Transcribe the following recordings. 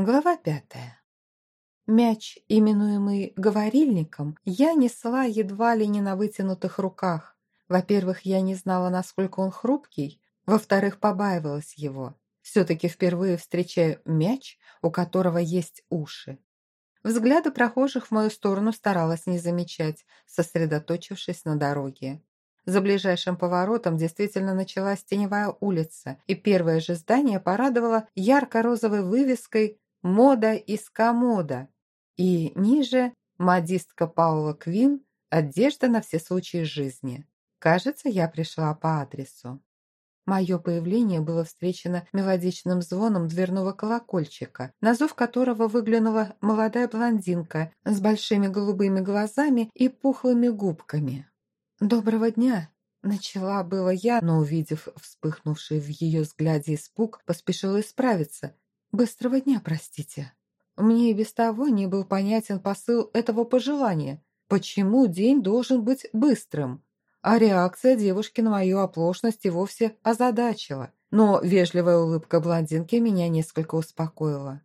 Глава пятая. Мяч, именуемый говорильником, я несла едва ли не на вытянутых руках. Во-первых, я не знала, насколько он хрупкий, во-вторых, побаивалась его. Все-таки впервые встречаю мяч, у которого есть уши. Взгляды прохожих в мою сторону старалась не замечать, сосредоточившись на дороге. За ближайшим поворотом действительно началась теневая улица, и первое же здание порадовало ярко-розовой вывеской «Мода из комода». И ниже «Модистка Паула Квин. Одежда на все случаи жизни». Кажется, я пришла по адресу. Мое появление было встречено мелодичным звоном дверного колокольчика, на зов которого выглянула молодая блондинка с большими голубыми глазами и пухлыми губками. «Доброго дня!» Начала было я, но, увидев вспыхнувший в ее взгляде испуг, поспешила исправиться. «Быстрого дня, простите». Мне и без того не был понятен посыл этого пожелания. Почему день должен быть быстрым? А реакция девушки на мою оплошность и вовсе озадачила. Но вежливая улыбка блондинки меня несколько успокоила.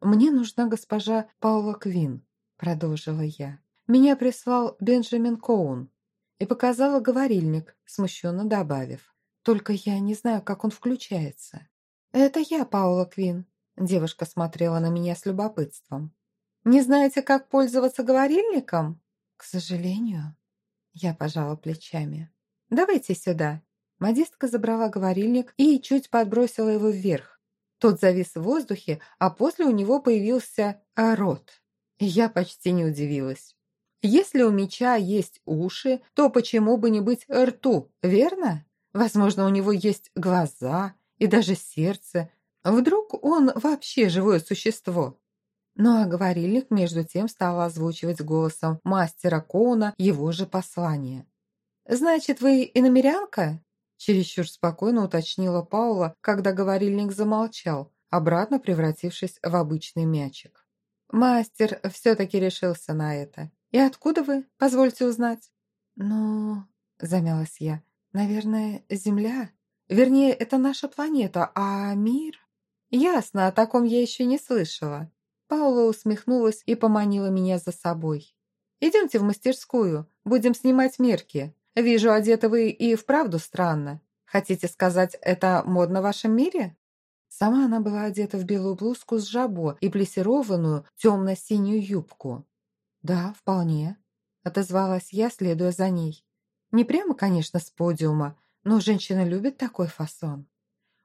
«Мне нужна госпожа Паула Квин», — продолжила я. «Меня прислал Бенджамин Коун и показала говорильник, смущенно добавив. «Только я не знаю, как он включается». «Это я, Паула Квин», – девушка смотрела на меня с любопытством. «Не знаете, как пользоваться говорильником?» «К сожалению». Я пожала плечами. «Давайте сюда». Модистка забрала говорильник и чуть подбросила его вверх. Тот завис в воздухе, а после у него появился рот. Я почти не удивилась. Если у меча есть уши, то почему бы не быть рту, верно? Возможно, у него есть глаза и даже сердце. Вдруг он вообще живое существо? Ну а говорильник между тем стал озвучивать голосом мастера Коуна его же послание. «Значит, вы иномерянка?» Чересчур спокойно уточнила Паула, когда говорильник замолчал, обратно превратившись в обычный мячик. Мастер все-таки решился на это. «И откуда вы, позвольте узнать?» «Ну...» — замялась я. «Наверное, Земля? Вернее, это наша планета, а мир...» «Ясно, о таком я еще не слышала». Паула усмехнулась и поманила меня за собой. «Идемте в мастерскую, будем снимать мерки. Вижу, одеты вы и вправду странно. Хотите сказать, это модно в вашем мире?» Сама она была одета в белую блузку с жабо и плессированную темно-синюю юбку. «Да, вполне», — отозвалась я, следуя за ней. «Не прямо, конечно, с подиума, но женщина любит такой фасон».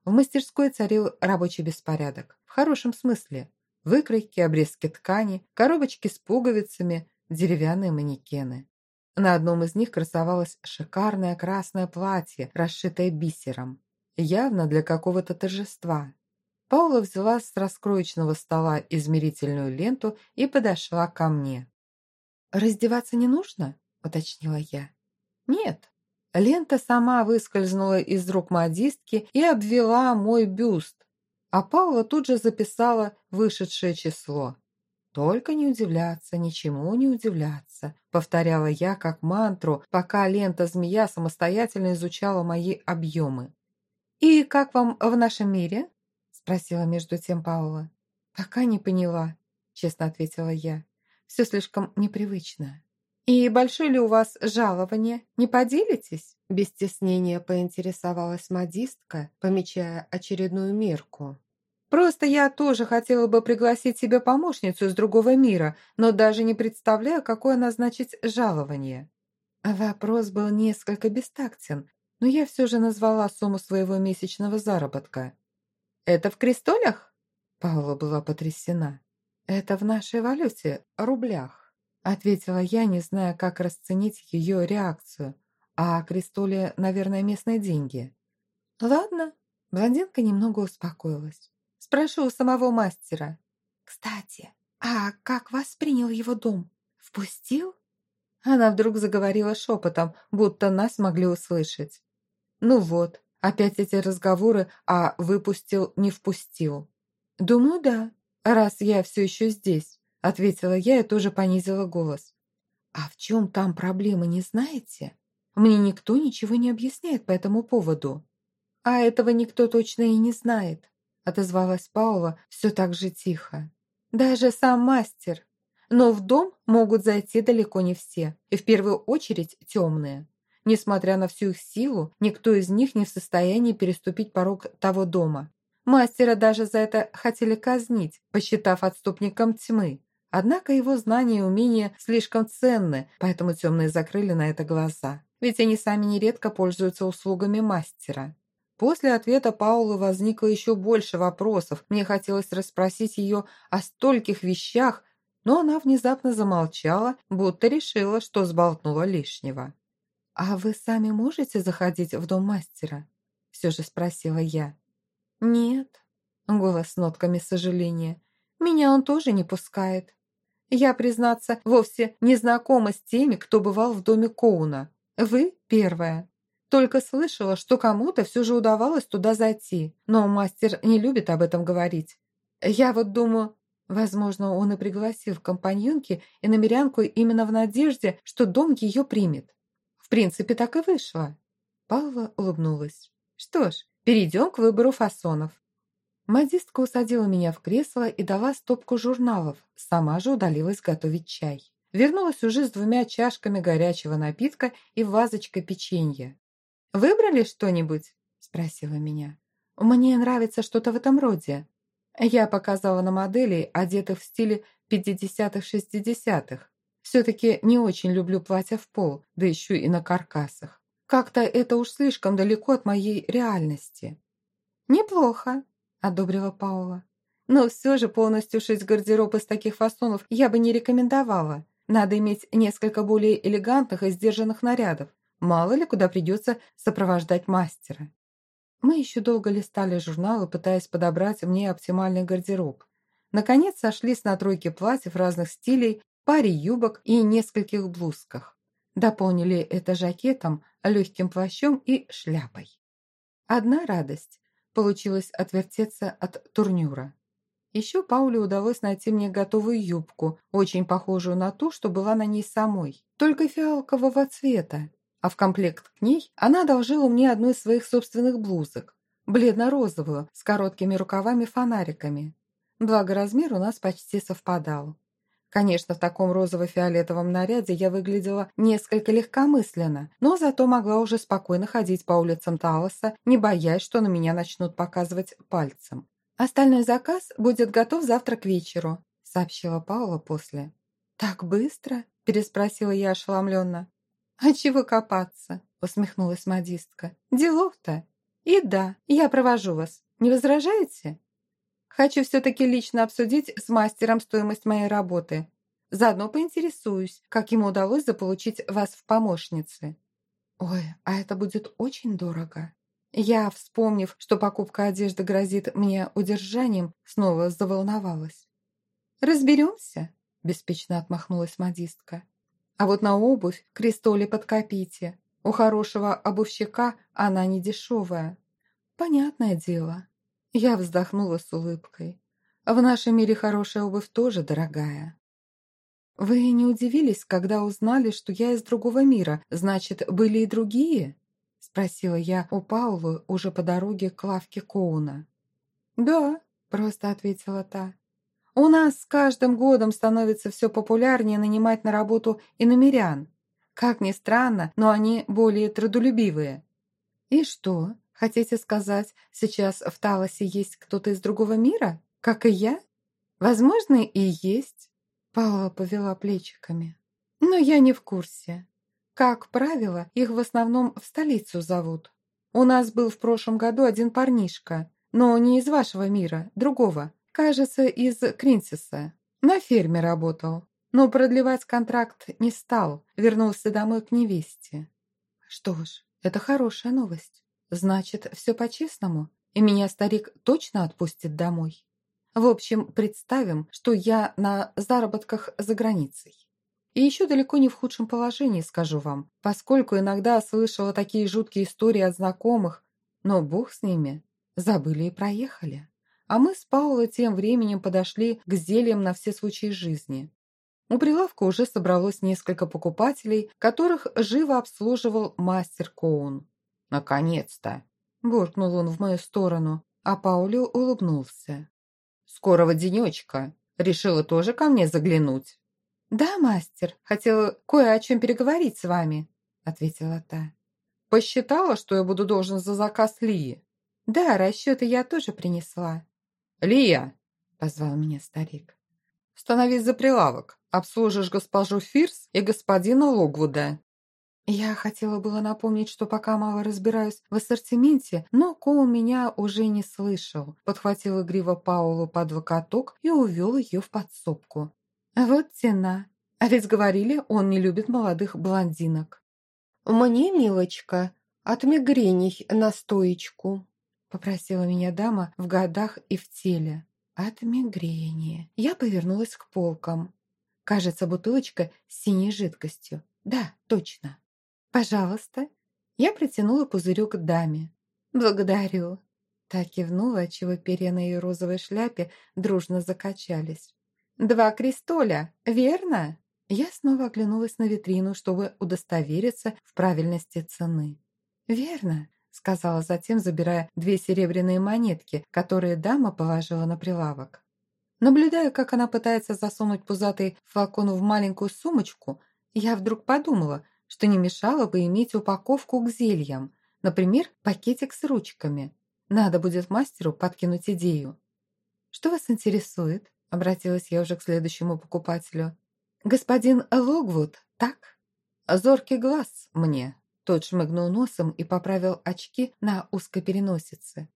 В мастерской царил рабочий беспорядок, в хорошем смысле. Выкройки, обрезки ткани, коробочки с пуговицами, деревянные манекены. На одном из них красовалось шикарное красное платье, расшитое бисером. Явно для какого-то торжества. Паула взяла с раскроечного стола измерительную ленту и подошла ко мне. «Раздеваться не нужно?» – уточнила я. «Нет». Лента сама выскользнула из рук модистки и обвела мой бюст, а Паула тут же записала вышедшее число. «Только не удивляться, ничему не удивляться», — повторяла я как мантру, пока лента-змея самостоятельно изучала мои объемы. «И как вам в нашем мире?» — спросила между тем Паула. «Пока не поняла», — честно ответила я. Все слишком непривычно. «И большое ли у вас жалование? Не поделитесь?» Без стеснения поинтересовалась модистка, помечая очередную мерку. «Просто я тоже хотела бы пригласить себе помощницу из другого мира, но даже не представляю, какое назначить жалование». Вопрос был несколько бестактен, но я все же назвала сумму своего месячного заработка. «Это в крестолях?» Паула была потрясена. «Это в нашей валюте, рублях», — ответила я, не зная, как расценить ее реакцию. «А крестоли, наверное, местные деньги». «Ладно», — блондинка немного успокоилась. «Спрошу у самого мастера». «Кстати, а как воспринял его дом? Впустил?» Она вдруг заговорила шепотом, будто нас могли услышать. «Ну вот, опять эти разговоры, а выпустил, не впустил». «Думаю, да», «Раз я все еще здесь», — ответила я и тоже понизила голос. «А в чем там проблема, не знаете? Мне никто ничего не объясняет по этому поводу». «А этого никто точно и не знает», отозвалась Паула все так же тихо. «Даже сам мастер. Но в дом могут зайти далеко не все, и в первую очередь темные. Несмотря на всю их силу, никто из них не в состоянии переступить порог того дома. Мастера даже за это хотели казнить, посчитав отступником тьмы. Однако его знания и умения слишком ценны, поэтому темные закрыли на это глаза. Ведь они сами нередко пользуются услугами мастера. После ответа Паулы возникло еще больше вопросов. Мне хотелось расспросить ее о стольких вещах, но она внезапно замолчала, будто решила, что сболтнула лишнего. «А вы сами можете заходить в дом мастера?» Все же спросила я. «Нет», — голос с нотками сожаления. «Меня он тоже не пускает. Я, признаться, вовсе не знакома с теми, кто бывал в доме Коуна. Вы первая. Только слышала, что кому-то все же удавалось туда зайти, но мастер не любит об этом говорить. Я вот думаю, возможно, он и пригласил компаньонки и намерянку именно в надежде, что дом ее примет. В принципе, так и вышло. Павла улыбнулась. Что ж, перейдем к выбору фасонов. Модистка усадила меня в кресло и дала стопку журналов, сама же удалилась готовить чай. Вернулась уже с двумя чашками горячего напитка и вазочкой печенья. «Выбрали что-нибудь?» – спросила меня. «Мне нравится что-то в этом роде». Я показала на моделей, одетых в стиле 50-х-60-х. Все-таки не очень люблю платья в пол, да еще и на каркасах. Как-то это уж слишком далеко от моей реальности. «Неплохо», – одобрила Паула. «Но все же полностью шить гардероб из таких фасонов я бы не рекомендовала. Надо иметь несколько более элегантных и сдержанных нарядов. Мало ли, куда придется сопровождать мастера. Мы еще долго листали журналы, пытаясь подобрать мне оптимальный гардероб. Наконец сошлись на тройке платьев разных стилей, паре юбок и нескольких блузках. Дополнили это жакетом, легким плащом и шляпой. Одна радость – получилось отвертеться от турнюра. Еще Пауле удалось найти мне готовую юбку, очень похожую на ту, что была на ней самой, только фиалкового цвета, а в комплект к ней она одолжила мне одну из своих собственных блузок, бледно-розовую, с короткими рукавами-фонариками. Благо размер у нас почти совпадал. Конечно, в таком розово-фиолетовом наряде я выглядела несколько легкомысленно, но зато могла уже спокойно ходить по улицам Талоса, не боясь, что на меня начнут показывать пальцем. «Остальной заказ будет готов завтра к вечеру», — сообщила Паула после. «Так быстро?» – переспросила я ошеломленно. «А чего копаться?» – усмехнулась модистка. «Делов-то. И да, я провожу вас. Не возражаете?» «Хочу все-таки лично обсудить с мастером стоимость моей работы. Заодно поинтересуюсь, как ему удалось заполучить вас в помощнице». «Ой, а это будет очень дорого». Я, вспомнив, что покупка одежды грозит мне удержанием, снова заволновалась. «Разберемся?» – беспечно отмахнулась модистка. А вот на обувь крестоли подкопите. У хорошего обувщика она не дешевая. Понятное дело. Я вздохнула с улыбкой. В нашем мире хорошая обувь тоже дорогая. Вы не удивились, когда узнали, что я из другого мира? Значит, были и другие? Спросила я у Паулы уже по дороге к лавке Коуна. Да, просто ответила та. У нас с каждым годом становится все популярнее нанимать на работу иномерян. Как ни странно, но они более трудолюбивые. И что, хотите сказать, сейчас в Талосе есть кто-то из другого мира, как и я? Возможно, и есть. Паула повела плечиками. Но я не в курсе. Как правило, их в основном в столицу зовут. У нас был в прошлом году один парнишка, но не из вашего мира, другого. Кажется, из Кринсиса. На ферме работал. Но продлевать контракт не стал. Вернулся домой к невесте. Что ж, это хорошая новость. Значит, все по-честному. И меня старик точно отпустит домой. В общем, представим, что я на заработках за границей. И еще далеко не в худшем положении, скажу вам, поскольку иногда слышала такие жуткие истории от знакомых, но бог с ними, забыли и проехали. А мы с Паулой тем временем подошли к зельям на все случаи жизни. У прилавка уже собралось несколько покупателей, которых живо обслуживал мастер Коун. «Наконец-то!» – буркнул он в мою сторону. а Паулю улыбнулся. «Скорого денечка. Решила тоже ко мне заглянуть?» «Да, мастер, хотела кое о чем переговорить с вами», — ответила та. «Посчитала, что я буду должен за заказ Лии?» «Да, расчеты я тоже принесла». «Лия!» — позвал меня старик. «Становись за прилавок. Обслужишь госпожу Фирс и господина Логвуда». Я хотела было напомнить, что пока мало разбираюсь в ассортименте, но Коул меня уже не слышал. Подхватил игриво Паулу под локоток и увел ее в подсобку. Вот тена. А ведь говорили, он не любит молодых блондинок. «Мне, милочка, от мигрений настоечку», попросила меня дама в годах и в теле. От мигрени. Я повернулась к полкам. Кажется, бутылочка с синей жидкостью. Да, точно. «Пожалуйста». Я протянула пузырек даме. «Благодарю». Та кивнула, отчего перья на ее розовой шляпе дружно закачались. «Два крестоля, верно?» Я снова оглянулась на витрину, чтобы удостовериться в правильности цены. «Верно», — сказала затем, забирая две серебряные монетки, которые дама положила на прилавок. Наблюдая, как она пытается засунуть пузатый флакон в маленькую сумочку, я вдруг подумала, что не мешало бы иметь упаковку к зельям, например, пакетик с ручками. Надо будет мастеру подкинуть идею. «Что вас интересует?» – обратилась я уже к следующему покупателю. «Господин Логвуд, так?» «Зоркий глаз мне», – тот шмыгнул носом и поправил очки на узкой переносице.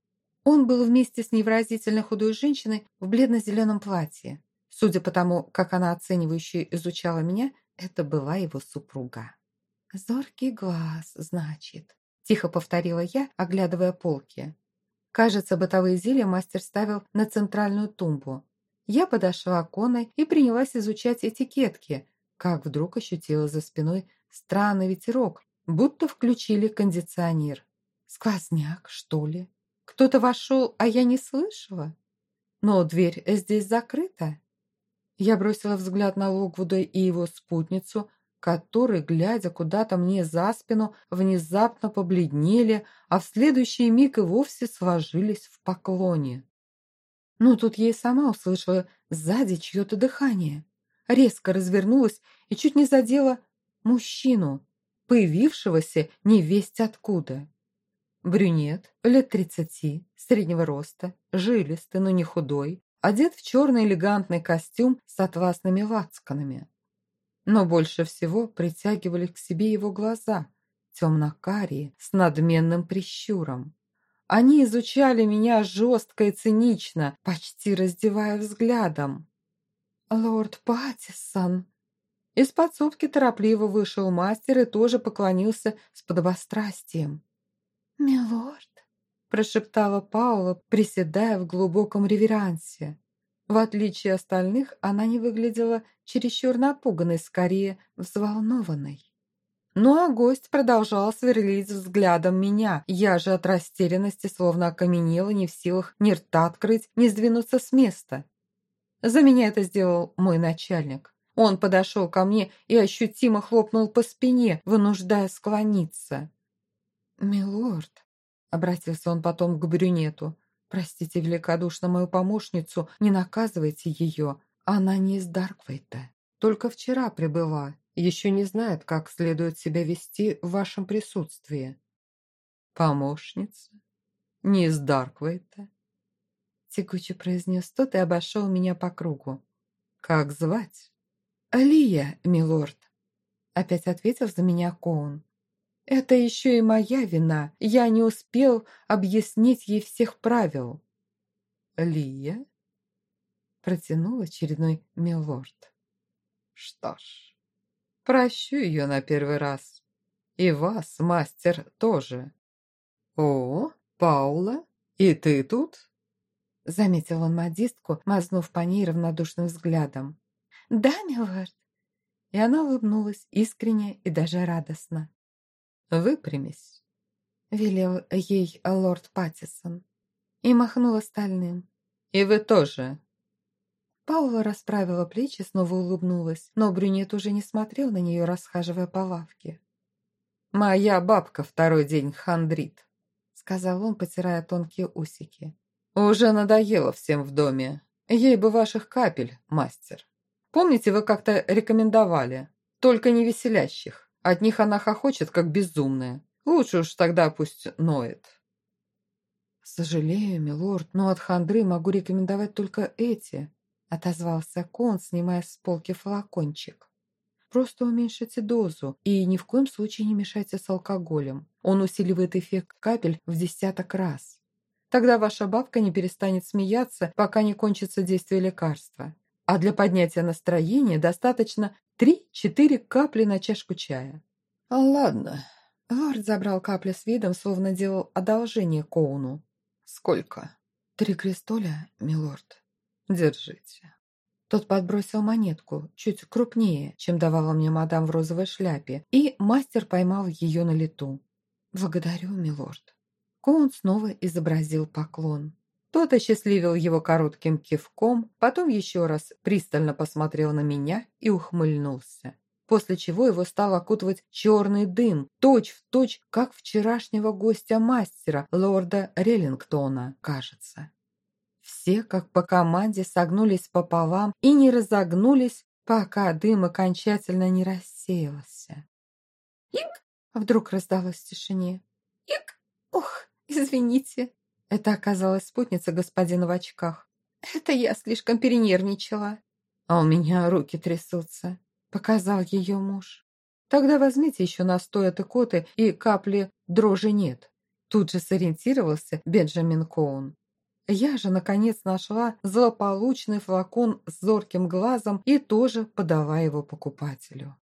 Он был вместе с невразительно худой женщиной в бледно-зеленом платье. Судя по тому, как она оценивающе изучала меня, это была его супруга. «Зоркий глаз, значит», – тихо повторила я, оглядывая полки. Кажется, бытовые зелья мастер ставил на центральную тумбу. Я подошла к Коной и принялась изучать этикетки, как вдруг ощутила за спиной странный ветерок, будто включили кондиционер. Сквозняк, что ли? Кто-то вошел, а я не слышала? Но дверь здесь закрыта. Я бросила взгляд на Логвуда и его спутницу, которые, глядя куда-то мне за спину, внезапно побледнели, а в следующий миг и вовсе сложились в поклоне. Ну, тут я и сама услышала сзади чье-то дыхание. Резко развернулась и чуть не задела мужчину, появившегося невесть откуда. Брюнет, лет тридцати, среднего роста, жилистый, но не худой, одет в черный элегантный костюм с атласными лацканами. Но больше всего притягивали к себе его глаза, темно-карие, с надменным прищуром. Они изучали меня жестко и цинично, почти раздевая взглядом. «Лорд Паттисон!» Из подсобки торопливо вышел мастер и тоже поклонился с подобострастием. «Милорд!» – прошептала Паула, приседая в глубоком реверансе. В отличие от остальных, она не выглядела чересчур напуганной, скорее взволнованной. Ну а гость продолжал сверлить взглядом меня. Я же от растерянности словно окаменела, не в силах ни рта открыть, ни сдвинуться с места. За меня это сделал мой начальник. Он подошел ко мне и ощутимо хлопнул по спине, вынуждая склониться. «Милорд», — обратился он потом к брюнету, Простите великодушно мою помощницу, не наказывайте ее. Она не из Дарквейта. Только вчера прибыла. Еще не знает, как следует себя вести в вашем присутствии. Помощница? Не из Дарквейта? Тягуче произнес тот и обошел меня по кругу. Как звать? Алия, милорд. Опять ответил за меня Коун. Это еще и моя вина. Я не успел объяснить ей всех правил. Лия? Протянул очередной милорд. Что ж, прощу ее на первый раз. И вас, мастер, тоже. О, Паула, и ты тут? Заметил он модистку, мазнув по ней равнодушным взглядом. «Да, милорд!» И она улыбнулась искренне и даже радостно. «Выпрямись», — велел ей лорд Паттисон и махнул остальным. «И вы тоже». Паула расправила плечи, снова улыбнулась, но брюнет уже не смотрел на нее, расхаживая по лавке. «Моя бабка второй день хандрит», — сказал он, потирая тонкие усики. Уже надоело всем в доме. Ей бы ваших капель, мастер. Помните, вы как-то рекомендовали? Только не веселящих. От них она хохочет, как безумная. Лучше уж тогда пусть ноет. «Сожалею, милорд, но от хандры могу рекомендовать только эти», отозвался Кон, снимая с полки флакончик. «Просто уменьшите дозу и ни в коем случае не мешайте с алкоголем. Он усиливает эффект капель в десяток раз. Тогда ваша бабка не перестанет смеяться, пока не кончится действие лекарства. А для поднятия настроения достаточно 3-4 капли на чашку чая». «Ладно». Лорд забрал капли с видом, словно делал одолжение Коуну. «Сколько?» «Три крестоля, милорд». «Держите». Тот подбросил монетку, чуть крупнее, чем давала мне мадам в розовой шляпе, и мастер поймал ее на лету. «Благодарю, милорд». Коун снова изобразил поклон. Тот осчастливил его коротким кивком, потом еще раз пристально посмотрел на меня и ухмыльнулся после чего его стал окутывать черный дым, точь-в-точь, точь, как вчерашнего гостя-мастера, лорда Реллингтона, кажется. Все, как по команде, согнулись пополам и не разогнулись, пока дым окончательно не рассеялся. «Ик!» — вдруг раздалось в тишине. «Ик! Ох, извините!» Это оказалась спутница господина в очках. «Это я слишком перенервничала». «А у меня руки трясутся», показал ее муж. Тогда возьмите еще настой от икоты и капли дрожи нет. Тут же сориентировался Бенджамин Коун. Я же, наконец, нашла злополучный флакон с зорким глазом и тоже подала его покупателю.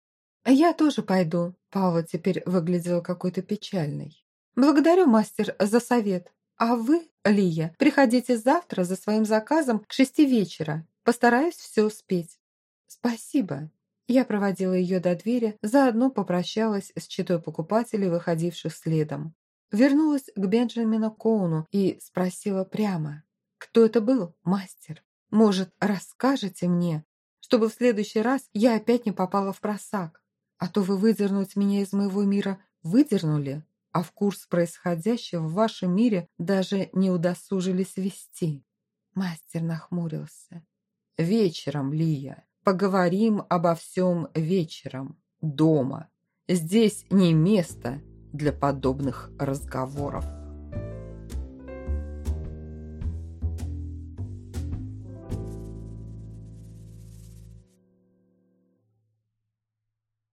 «Я тоже пойду», — Паула теперь выглядела какой-то печальной. «Благодарю, мастер, за совет. А вы, Лия, приходите завтра за своим заказом к шести вечера. Постараюсь все успеть». «Спасибо», я проводила ее до двери, заодно попрощалась с читой покупателей, выходивших следом. Вернулась к Бенджамину Коуну и спросила прямо, кто это был, мастер? Может, расскажете мне, чтобы в следующий раз я опять не попала в просак? А то вы выдернуть меня из моего мира выдернули, а в курс происходящего в вашем мире даже не удосужились вести. Мастер нахмурился. «Вечером, Лия, Поговорим обо всем вечером, дома. Здесь не место для подобных разговоров.